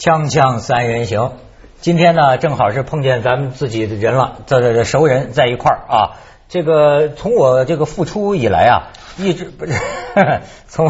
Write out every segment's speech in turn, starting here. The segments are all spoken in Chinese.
锵锵三人行，今天呢正好是碰见咱们自己的人了，这这这熟人在一块儿啊。这个从我这个复出以来啊，一直不是 从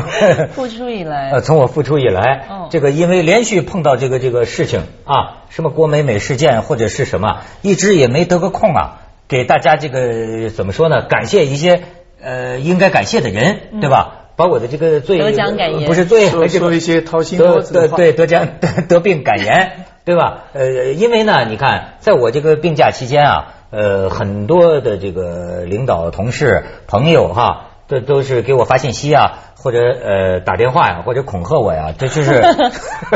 复出以来 呃，从我复出以来，哦这个因为连续碰到这个这个事情啊，什么郭美美事件或者是什么，一直也没得个空啊，给大家这个怎么说呢？感谢一些呃应该感谢的人，对吧？把我的这个罪得奖感言不是罪，说一些掏心得掏肺的话得对得奖得 得病感言，对吧？呃，因为呢，你看，在我这个病假期间啊，呃，很多的这个领导、同事、朋友哈，这都是给我发信息啊，或者呃打电话呀，或者恐吓我呀，这就是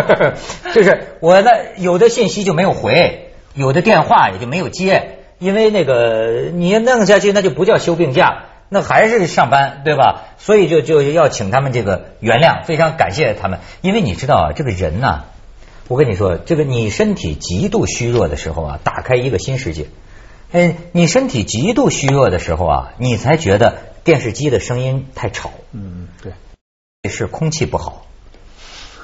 就是我呢有的信息就没有回，有的电话也就没有接，因为那个你要弄下去，那就不叫休病假。那还是上班，对吧？所以就就要请他们这个原谅，非常感谢他们，因为你知道啊，这个人呐、我跟你说，这个你身体极度虚弱的时候啊，打开一个新世界。哎，你身体极度虚弱的时候啊，你才觉得电视机的声音太吵，嗯，对，是空气不好，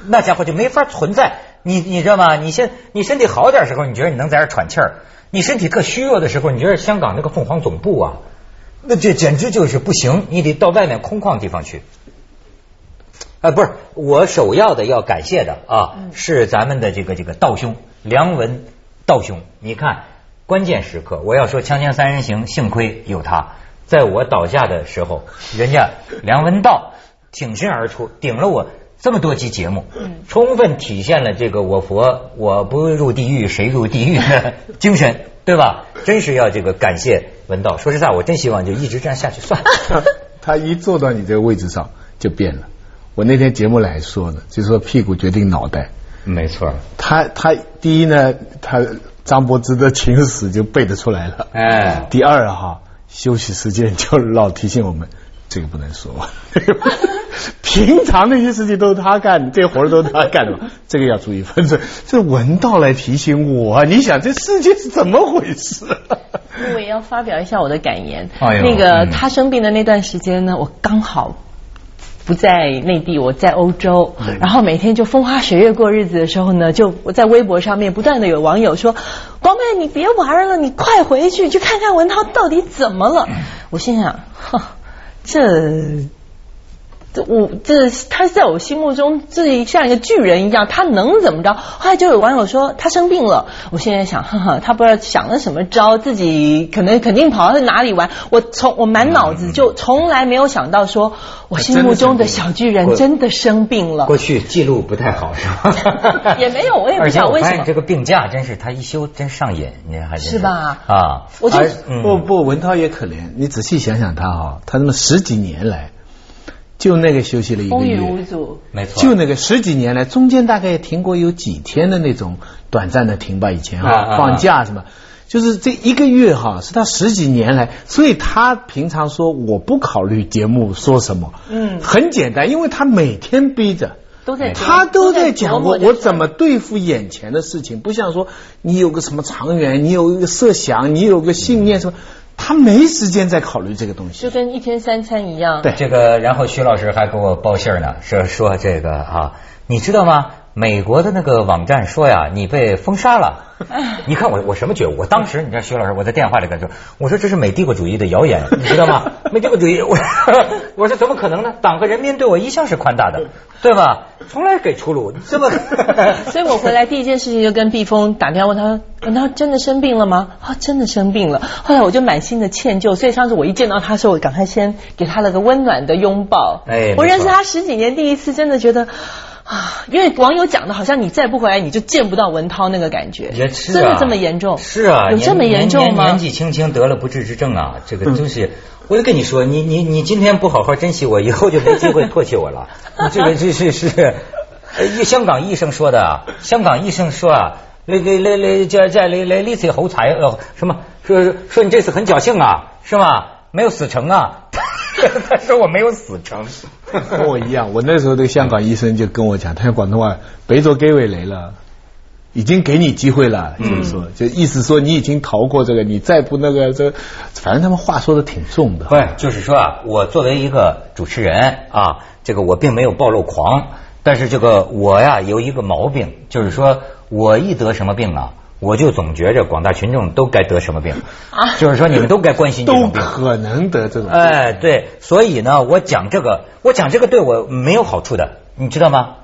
那家伙就没法存在。你你知道吗？你现你身体好点时候，你觉得你能在这儿喘气儿；你身体特虚弱的时候，你觉得香港那个凤凰总部啊，那这简直就是不行，你得到外面空旷地方去。哎，不是，我首要的要感谢的啊，是咱们的这个这个道兄梁文道兄。你看，关键时刻，我要说《锵锵三人行》，幸亏有他，在我倒下的时候，人家梁文道挺身而出，顶了我这么多期节目，充分体现了这个我佛我不入地狱谁入地狱的 精神，对吧？真是要这个感谢文道。说实在，我真希望就一直这样下去算了。他 他一坐到你这个位置上就变了。我那天节目里还说呢，就说屁股决定脑袋。没错，他他第一呢，他张柏芝的情史就背得出来了。哎。第二哈，休息时间就老提醒我们，这个不能说。平常那些事情都是他干的，这活儿都是他干的嘛，这个要注意分寸。这文道来提醒我，你想这世界是怎么回事？我也要发表一下我的感言。哎那个嗯他生病的那段时间呢，我刚好。不在内地，我在欧洲，嗯然后每天就风花雪月过日子的时候呢，就我在微博上面不断的有网友说：“光妹，你别玩了，你快回去去看看文涛到底怎么了。”我心想，哼，这这我这他在我心目中这像一个巨人一样，他能怎么着？后来就有网友说他生病了，我现在想，哈哈，他不知道想了什么招，自己可能肯定跑到哪里玩。我从我满脑子就从来没有想到说，我心目中的小巨人真的生病了。过去记录不太好是吧？也没有我也不知道为什么这个病假真是他一休真上瘾，你还是是吧啊，我就而嗯不不，文涛也可怜。你仔细想想他哈、他那么十几年来，就那个休息了一个风雨无月，阻。没错，就那个十几年来，中间大概也停过有几天的那种短暂的停吧，以前哈、啊放假什么。就是这一个月哈，是他十几年来，所以他平常说我不考虑节目说什么，嗯。很简单，因为他每天逼着，都在他都在讲我我怎么对付眼前的事情，不像说你有个什么长远，你有一个设想，你有个信念什么，他没时间再考虑这个东西。就跟一天三餐一样。对这个，然后徐老师还给我报信呢，说说这个啊，你知道吗？美国的那个网站说呀，你被封杀了。你看我我什么觉悟？我当时你知道徐老师，我在电话里跟他说，我说这是美帝国主义的谣言，你知道吗？美帝国主义，我我说怎么可能呢？党和人民对我一向是宽大的，对吧？从来给出路，这么 所以我回来第一件事情就跟毕峰打电话问他，问他真的生病了吗？啊，真的生病了。后来我就满心的歉疚，所以上次我一见到他的时候，我赶快先给他了个温暖的拥抱。哎我认识他十几年，第一次真的觉得。啊，因为网友讲的好像你再不回来你就见不到文涛那个感觉，也是、啊、真的这么严重？是啊，有这么严重吗？年年纪轻轻得了不治之症啊，这个真是。我就跟你说，你你你今天不好好珍惜我，以后就没机会唾弃我了。这个这是是，呃，一香港医生说的啊，香港医生说啊，那那那那叫叫那那那次好彩呃什么说说你这次很侥幸啊，是吗？没有死成啊。他说我没有死成，跟我一样，我那时候这个香港医生就跟我讲，他用广东话，北咗機會嚟啦，已经给你机会了，就是说，就意思说你已经逃过这个，你再不那个，这，反正他们话说的挺重的。不是，就是说啊，我作为一个主持人啊，这个我并没有暴露狂，但是这个我呀有一个毛病，就是说我一得什么病啊，我就总觉着广大群众都该得什么病 啊就是说你们都该关心这都种病。可能得这种。哎，对，所以呢，我讲这个，我讲这个对我没有好处的，你知道吗？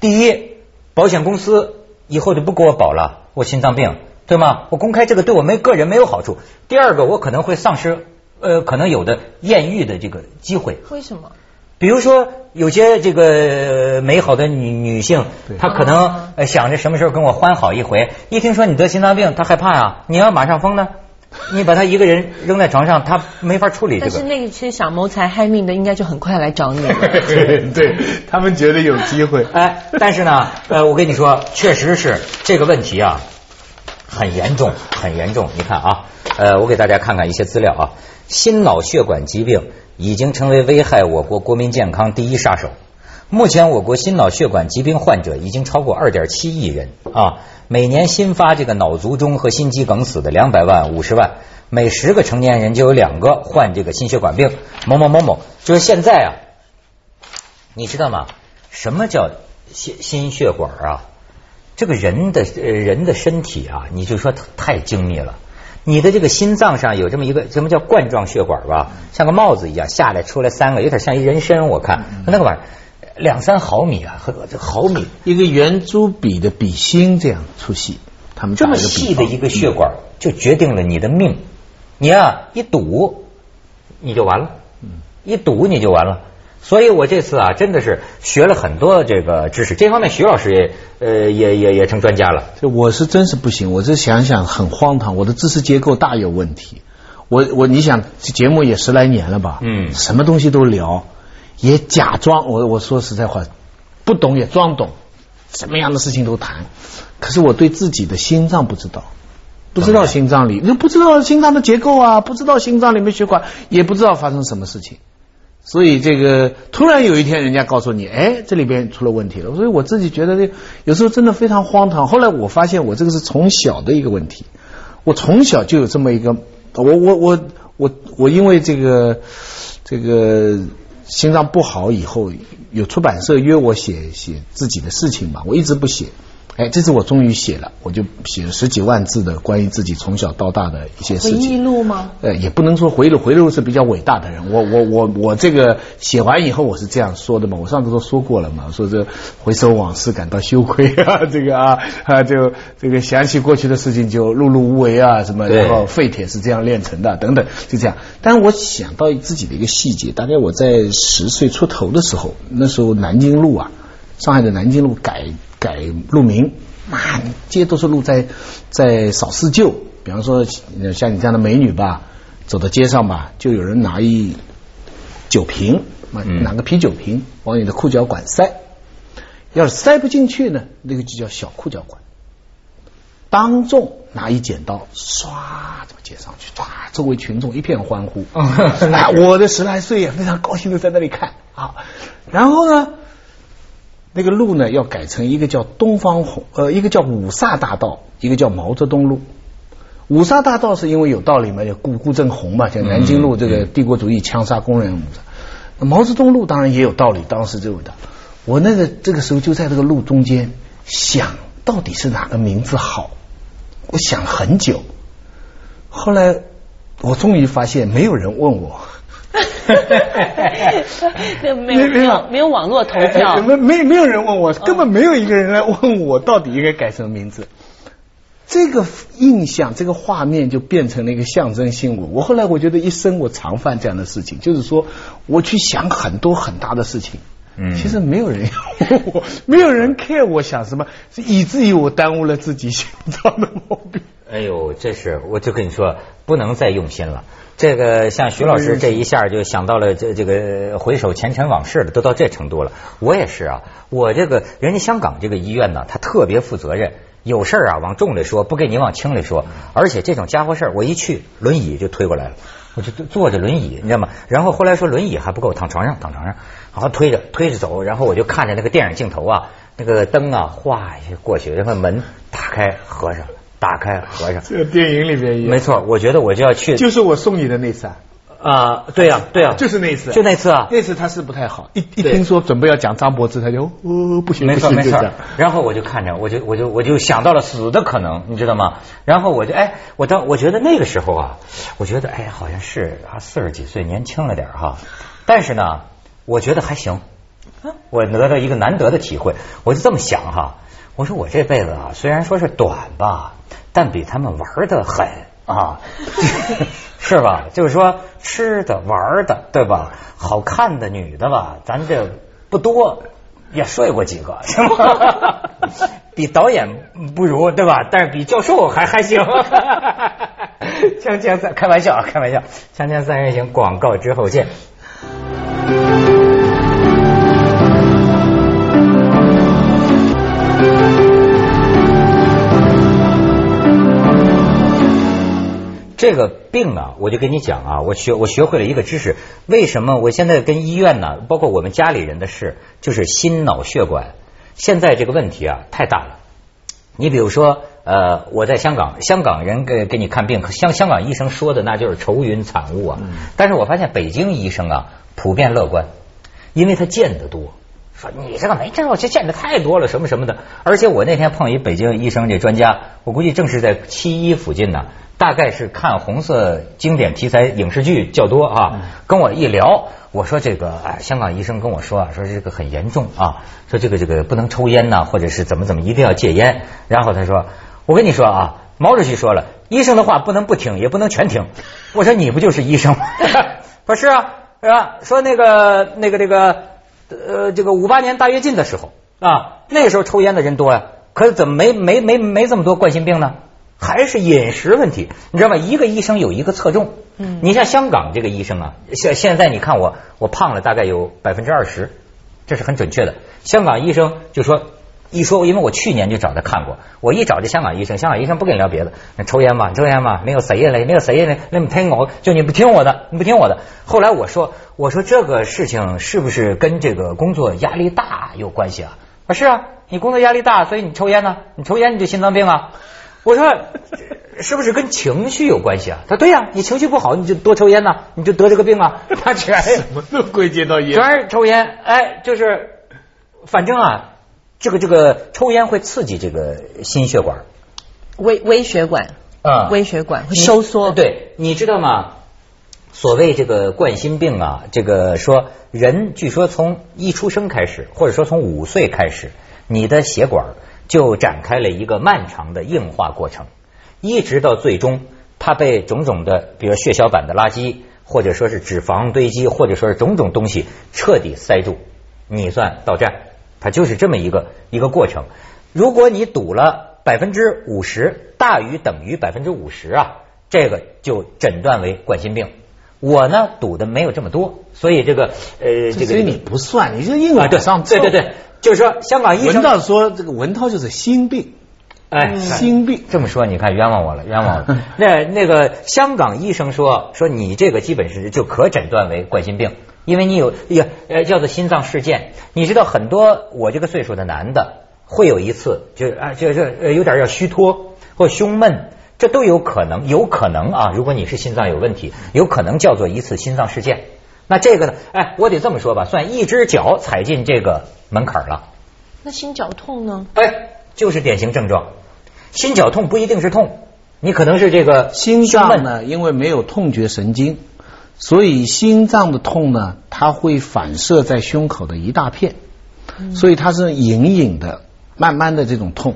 第一，保险公司以后就不给我保了，我心脏病，对吗？我公开这个对我没个人没有好处。第二个，我可能会丧失呃可能有的艳遇的这个机会。为什么？比如说，有些这个呃美好的女女性，她可啊能呃想着什么时候跟我欢好一回，一听说你得心脏病，她害怕呀。你要马上疯呢，你把她一个人扔在床上，她没法处理这个。但是那些想谋财害命的，应该就很快来找你了。对 对，他们觉得有机会。哎，但是呢，呃，我跟你说，确实是这个问题啊，很严重，很严重。你看啊，呃，我给大家看看一些资料啊，心脑血管疾病已经成为危害我国国民健康第一杀手。目前，我国心脑血管疾病患者已经超过二点七亿人啊，每年新发这个脑卒中和心肌梗死的两百万、五十万，每十个成年人就有两个患这个心血管病。某某某某，就是现在啊，你知道吗？什么叫心心血管啊？这个人的呃人的身体啊，你就说太精密了。你的这个心脏上有这么一个什么叫冠状血管吧，像个帽子一样下来出来三个，有点像一人参，我看。那个玩意儿两三毫米啊，和这毫米。一个圆珠笔的笔芯这样粗细，他们这么细的一个血管，就决定了你的命。你啊、一堵你就完了，一堵你就完了。所以我这次啊，真的是学了很多这个知识，这方面徐老师也呃也也也成专家了。这我是真是不行，我这想想很荒唐，我的知识结构大有问题。我我你想这节目也十来年了吧，嗯什么东西都聊，也假装我我说实在话，不懂也装懂，什么样的事情都谈。可是我对自己的心脏不知道，不知道心脏里，就不知道心脏的结构啊，不知道心脏里面血管，也不知道发生什么事情。所以这个突然有一天人家告诉你，哎，这里边出了问题了。所以我自己觉得这有时候真的非常荒唐。后来我发现我这个是从小的一个问题，我从小就有这么一个，我我我我我因为这个这个心脏不好以后，有出版社约我写写自己的事情嘛，我一直不写。哎，这次我终于写了，我就写了十几万字的关于自己从小到大的一些回忆事情。录吗？呃，也不能说回忆录，回忆录是比较伟大的人。我我我我这个写完以后，我是这样说的嘛，我上次都说过了嘛，说这回首往事感到羞愧啊，这个啊啊就这个想起过去的事情就碌碌无为啊，什么然后废铁是这样炼成的等等，就这样。但是我想到自己的一个细节，大概我在十岁出头的时候，那时候南京路啊，上海的南京路改改路名，满街都是路在在扫四旧。比方说呃像你这样的美女吧，走到街上吧，就有人拿一酒瓶，拿个啤酒瓶往你的裤脚管塞，要是塞不进去呢，那个就叫小裤脚管。当众拿一剪刀，唰这么接上去，唰，周围群众一片欢呼。啊，我的十来岁也非常高兴的在那里看啊。然后呢，那个路呢要改成一个叫东方红，呃，一个叫五卅大道，一个叫毛泽东路。五卅大道是因为有道理嘛，有顾顾正红嘛，像南京路这个帝国主义枪杀工人五卅。毛泽东路当然也有道理，当时就有的。我那个这个时候就在这个路中间想到底是哪个名字好，我想了很久。后来我终于发现没有人问我，那 没有没有没有网络投票哎，没没没有人问我，根本没有一个人来问我到底应该改什么名字。这个印象，这个画面就变成了一个象征性物。我后来我觉得一生我常犯这样的事情，就是说我去想很多很大的事情，嗯其实没有人要问我，没有人 care 我想什么，以至于我耽误了自己心脏的毛病。哎呦，这是我就跟你说，不能再用心了。这个像徐老师这一下就想到了这这个回首前尘往事了，都到这程度了。我也是啊，我这个人家香港这个医院呢，他特别负责任，有事儿啊往重里说，不给你往轻里说。而且这种家伙事儿，我一去轮椅就推过来了，我就坐着轮椅，你知道吗？然后后来说轮椅还不够，躺床上，躺床上，然后推着推着走，然后我就看着那个电影镜头啊，那个灯啊哗一下过去，然后门打开合上，打开合上。这个电影里面也没错，我觉得我就要去。就是我送你的那次啊，啊，对呀、对呀、就是那次，就那次啊，那次他是不太好，一一听说准备要讲张柏芝，他就哦不行没错没错。然后我就看着，我就我就我就想到了死的可能，你知道吗？然后我就哎，我当我觉得那个时候啊，我觉得哎，好像是啊四十几岁，年轻了点哈。但是呢，我觉得还行。我得到一个难得的体会，我就这么想哈，我说我这辈子啊，虽然说是短吧，但比他们玩的狠啊，是吧？就是说吃的、玩的，对吧？好看的女的吧，咱这不多，也睡过几个，是吗？比导演不如，对吧？但是比教授还还行。锵锵三，开玩笑啊，开玩笑。锵锵三人行，广告之后见。这个病啊，我就跟你讲啊，我学我学会了一个知识，为什么我现在跟医院呢，包括我们家里人的事，就是心脑血管，现在这个问题啊太大了。你比如说，呃，我在香港，香港人给给你看病，香香港医生说的那就是愁云惨雾啊。但是我发现北京医生啊，普遍乐观，因为他见得多。说你这个没症，我这见的太多了，什么什么的。而且我那天碰一北京医生这专家，我估计正是在七一附近呢，大概是看红色经典题材影视剧较多啊。跟我一聊，我说这个哎，香港医生跟我说啊，说这个很严重啊，说这个这个不能抽烟呐，或者是怎么怎么，一定要戒烟。然后他说，我跟你说啊，毛主席说了，医生的话不能不听，也不能全听。我说你不就是医生吗？不是啊，是吧？说那个那个这个。呃，这个五八年大跃进的时候啊，那个时候抽烟的人多呀，可是怎么没没没没这么多冠心病呢？还是饮食问题，你知道吗？一个医生有一个侧重，嗯，你像香港这个医生啊，现现在你看我我胖了大概有百分之二十，这是很准确的。香港医生就说。一说，因为我去年就找他看过，我一找这香港医生，香港医生不跟你聊别的，那抽烟嘛，抽烟嘛，没有谁呀嘞，没有谁呀嘞，那么听我，就你不听我的，你不听我的。后来我说，我说这个事情是不是跟这个工作压力大有关系啊？啊，是啊，你工作压力大，所以你抽烟呢、你抽烟你就心脏病啊。我说是不是跟情绪有关系啊？他对呀、你情绪不好你就多抽烟呐、你就得这个病啊。他全什么都归结到烟。全是抽烟，哎，就是反正啊。这个这个抽烟会刺激这个心血管，微微血管，啊微血管会收缩。对，你知道吗？所谓这个冠心病啊，这个说人据说从一出生开始，或者说从五岁开始，你的血管就展开了一个漫长的硬化过程，一直到最终它被种种的，比如血小板的垃圾，或者说是脂肪堆积，或者说是种种东西彻底塞住，你算到站。它就是这么一个一个过程。如果你赌了百分之五十，大于等于百分之五十啊，这个就诊断为冠心病。我呢赌的没有这么多，所以这个呃，这个所以你不算，你就硬啊，对往上对对对，就是说香港医生文道说这个文涛就是心病，哎，心病。这么说，你看冤枉我了，冤枉我了。那那个香港医生说说你这个基本是就可诊断为冠心病，因为你有呀呃叫做心脏事件。你知道很多我这个岁数的男的会有一次就啊就就呃有点要虚脱或胸闷，这都有可能，有可能啊。如果你是心脏有问题，有可能叫做一次心脏事件。那这个呢？哎，我得这么说吧，算一只脚踩进这个门槛了。那心绞痛呢？哎，就是典型症状。心绞痛不一定是痛，你可能是这个心胸闷脏呢，因为没有痛觉神经，所以心脏的痛呢，它会反射在胸口的一大片，所以它是隐隐的、慢慢的这种痛。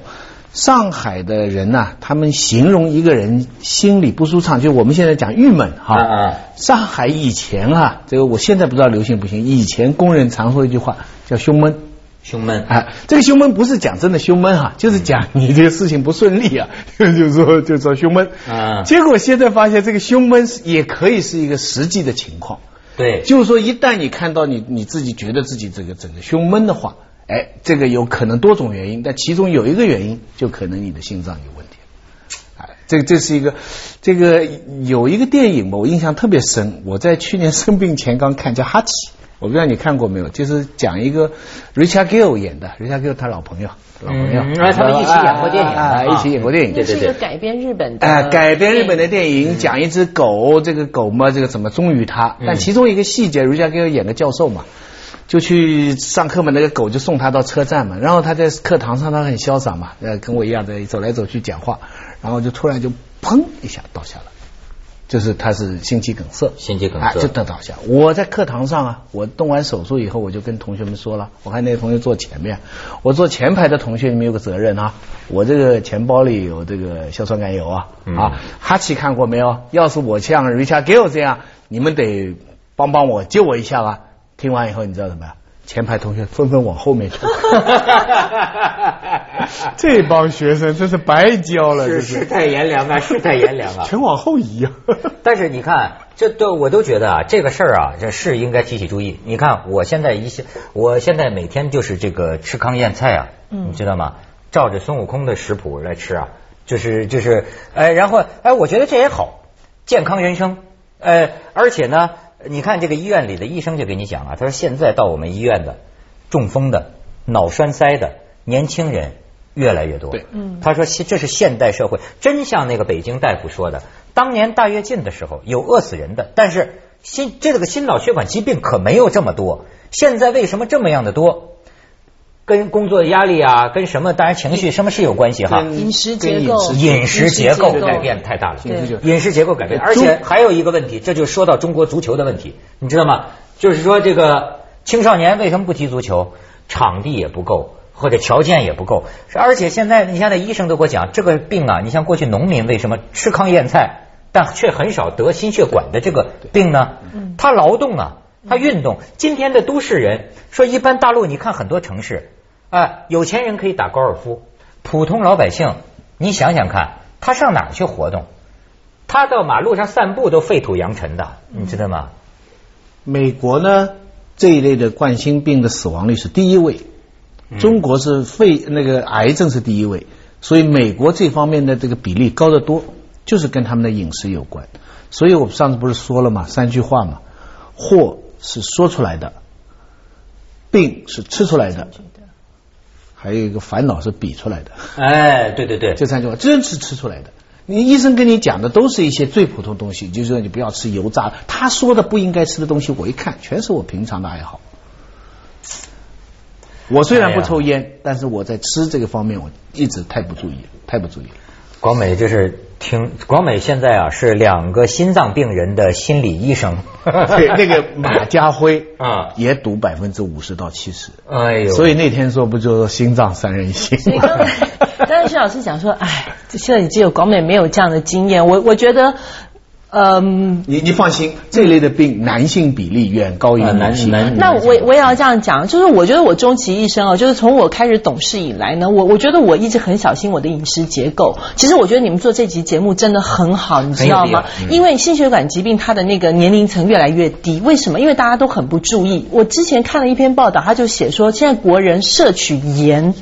上海的人呐、他们形容一个人心里不舒畅，就我们现在讲郁闷哈。啊啊上海以前啊，这个我现在不知道流行不行，以前工人常说一句话叫胸闷。胸闷。啊，这个胸闷不是讲真的胸闷哈、就是讲你这个事情不顺利啊，就是说就是说胸闷。啊结果现在发现这个胸闷是也可以是一个实际的情况，对，就是说一旦你看到你你自己觉得自己这个整个胸闷的话，哎，这个有可能多种原因，但其中有一个原因就可能你的心脏有问题。啊，这这是一个，这个有一个电影吧，我印象特别深。我在去年生病前刚看，叫《哈奇》，我不知道你看过没有，就是讲一个 Richard Gere 演的，Richard Gere 他老朋友，老朋友，他们一起演过电影啊，啊一起演过电影，对对这是一个改编日本的，哎，改编日本的电影，讲一只狗，这个狗嘛，这个怎么忠于它？嗯。但其中一个细节，，Richard Gill 演的教授嘛，就去上课嘛，那个狗就送他到车站嘛，然后他在课堂上他很潇洒嘛，呃，跟我一样的走来走去讲话，然后就突然就砰一下倒下了。就是他是心肌梗塞，心肌梗塞啊，就得倒下。我在课堂上啊，我动完手术以后，我就跟同学们说了，我看那个同学坐前面，我坐前排的同学，你们有个责任啊，我这个钱包里有这个硝酸甘油啊，嗯啊，哈奇看过没有？要是我像 Richard Gere 这样，你们得帮帮我，救我一下啊！听完以后，你知道怎么样？前排同学纷纷往后面退。这帮学生真是白教了，这是世态炎凉啊，世态炎凉啊。全往后移啊！但是你看，这都我都觉得啊，这个事儿啊，这是应该提起注意。你看，我现在一些，我现在每天就是这个吃糠咽菜啊，嗯你知道吗？照着孙悟空的食谱来吃啊，就是就是，哎，然后哎，我觉得这也好，健康人生。呃，而且呢，你看这个医院里的医生就给你讲啊，他说现在到我们医院的中风的、脑栓塞的年轻人越来越多。对嗯他说现这是现代社会，真像那个北京大夫说的，当年大跃进的时候有饿死人的，但是心这个心脑血管疾病可没有这么多。现在为什么这么样的多？跟工作压力啊，跟什么？当然情绪什么是有关系哈。饮食结构饮食结构改变太大了，饮食结构饮食结构改变，而且还有一个问题，这就说到中国足球的问题，你知道吗？就是说这个青少年为什么不踢足球？场地也不够，或者条件也不够，而且现在你像那医生都给我讲，这个病啊，你像过去农民为什么吃糠咽菜，但却很少得心血管的这个病呢？他劳动啊，他运动。今天的都市人说，一般大陆你看很多城市，啊，有钱人可以打高尔夫，普通老百姓，你想想看，他上哪儿去活动？他到马路上散步都废土扬尘的，你知道吗？美国呢这一类的冠心病的死亡率是第一位，中国是肺那个癌症是第一位，所以美国这方面的这个比例高得多，就是跟他们的饮食有关。所以我们上次不是说了嘛，三句话嘛，祸是说出来的，病是吃出来的，还有一个烦恼是比出来的。哎，对对对，这三句话真是吃出来的。你医生跟你讲的都是一些最普通东西，就是说你不要吃油炸。他说的不应该吃的东西，我一看全是我平常的爱好。我虽然不抽烟，但是我在吃这个方面我一直太不注意，太不注意。了。广美就是听广美现在啊是两个心脏病人的心理医生，对，那个马家辉啊。也赌百分之五十到七十，哎呦，所以那天说不就说心脏三人行？所以刚才刚才徐老师讲说，哎，现在只有广美没有这样的经验。我我觉得，嗯，你你放心，这类的病男性比例远高于啊男女性。男那我我也要这样讲，就是我觉得我终其一生啊，就是从我开始懂事以来呢，我我觉得我一直很小心我的饮食结构。其实我觉得你们做这集节目真的很好，你知道吗因为心血管疾病它的那个年龄层越来越低，为什么？因为大家都很不注意。我之前看了一篇报道，他就写说，现在国人摄取盐。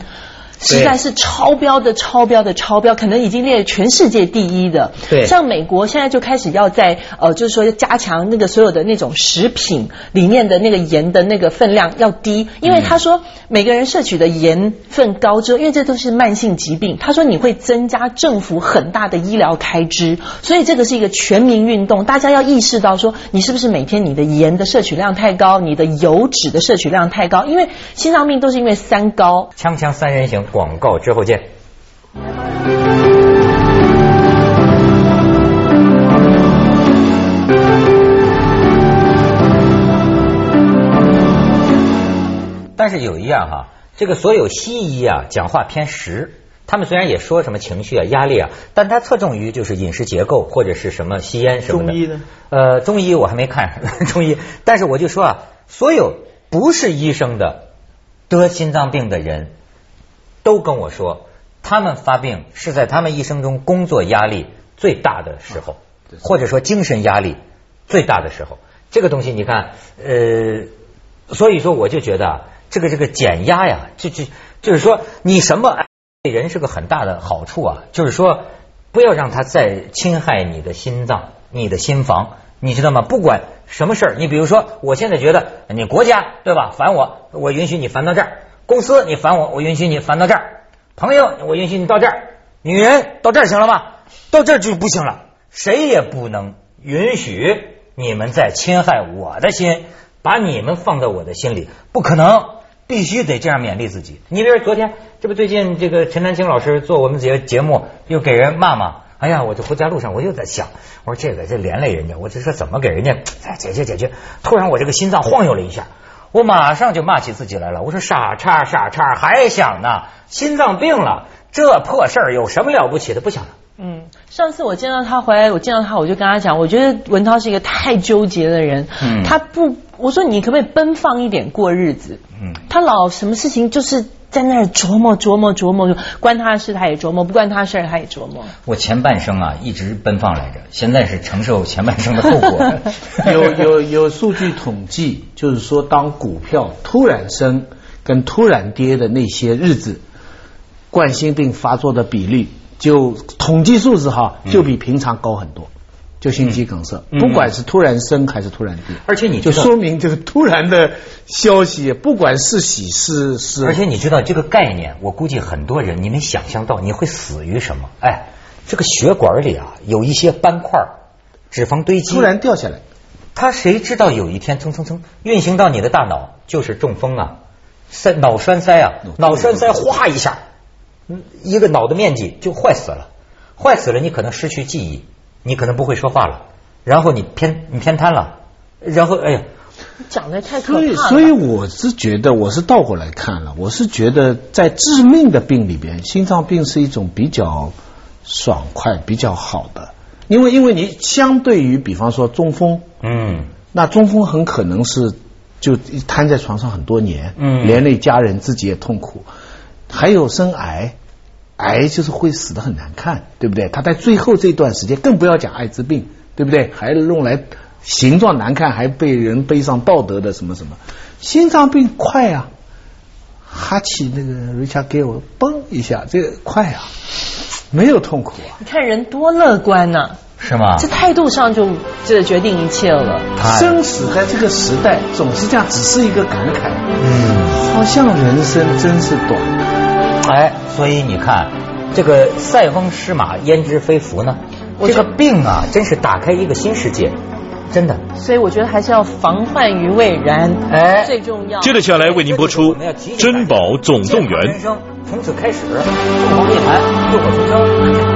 实在是超标的、超标的、超标，可能已经列全世界第一的。对像美国现在就开始要在呃，就是说加强那个所有的那种食品里面的那个盐的那个分量要低，因为他说每个人摄取的盐分高之后，因为这都是慢性疾病，他说你会增加政府很大的医疗开支，所以这个是一个全民运动，大家要意识到说你是不是每天你的盐的摄取量太高，你的油脂的摄取量太高，因为心脏病都是因为三高。锵锵三人行广告之后见。但是有一样哈，这个所有西医啊讲话偏实，他们虽然也说什么情绪啊、压力啊，但他侧重于就是饮食结构或者是什么吸烟什么的。中医呢？呃，中医我还没看 中医，但是我就说啊，所有不是医生的得心脏病的人，都跟我说，他们发病是在他们一生中工作压力最大的时候，或者说精神压力最大的时候。这个东西你看，呃，所以说我就觉得啊，这个这个减压呀，这这就是说你什么对人是个很大的好处啊，就是说不要让他再侵害你的心脏、你的心房，你知道吗？不管什么事儿，你比如说，我现在觉得你国家对吧烦我，我允许你烦到这儿；公司你烦我，我允许你烦到这儿；朋友我允许你到这儿；女人到这儿行了吗？到这儿就不行了，谁也不能允许你们再侵害我的心，把你们放在我的心里，不可能，必须得这样勉励自己。你比如昨天，这不最近这个陈丹青老师做我们节节目，又给人骂骂。哎呀，我这回家路上我又在想，我说这个这连累人家，我这说怎么给人家哎解决解决？突然我这个心脏晃悠了一下，我马上就骂起自己来了。我说傻叉傻叉，还想呢？心脏病了，这破事儿有什么了不起的？不想了。嗯，上次我见到他回来，我见到他我就跟他讲，我觉得文涛是一个太纠结的人。嗯他不，我说你可不可以奔放一点过日子？嗯他老什么事情就是在那儿琢磨琢磨琢磨，关他的事他也琢磨，不关他的事儿他也琢磨。我前半生啊一直奔放来着，现在是承受前半生的后果。有有有数据统计，就是说，当股票突然升跟突然跌的那些日子，冠心病发作的比例，就统计数字哈，就比平常高很多。就心肌梗塞，嗯不管是突然升还是突然跌，而且你就说明这个突然的消息，不管是喜是是，而且你知道这个概念，我估计很多人你没想象到你会死于什么？哎，这个血管里啊有一些斑块、脂肪堆积，突然掉下来，他谁知道有一天蹭蹭蹭运行到你的大脑就是中风啊，塞脑栓塞啊，脑栓塞哗一下，嗯一个脑的面积就坏死了，坏死了你可能失去记忆，你可能不会说话了，然后你偏你偏瘫了，然后哎呀，讲的太可所以。所以我是觉得我是倒过来看了，我是觉得在致命的病里边，心脏病是一种比较爽快、比较好的，因为因为你相对于比方说中风，嗯那中风很可能是就瘫在床上很多年，嗯连累家人自己也痛苦，还有生癌。癌就是会死的很难看，对不对？他在最后这段时间，更不要讲艾滋病，对不对？还弄来形状难看，还被人背上道德的什么什么。心脏病快啊，哈奇那个 Richard Gere 嘣一下，这个快啊，没有痛苦啊。你看人多乐观呐、是吗？这态度上就这决定一切了。太生死在这个时代总是这样，只是一个感慨。嗯。好像人生真是短。哎，所以你看，这个塞翁失马焉知非福呢？这个病啊，真是打开一个新世界，真的。所以我觉得还是要防患于未然，哎最重要。接着下来为您播出《珍宝总动员》。人生从此开始，凤凰涅槃，浴火重生。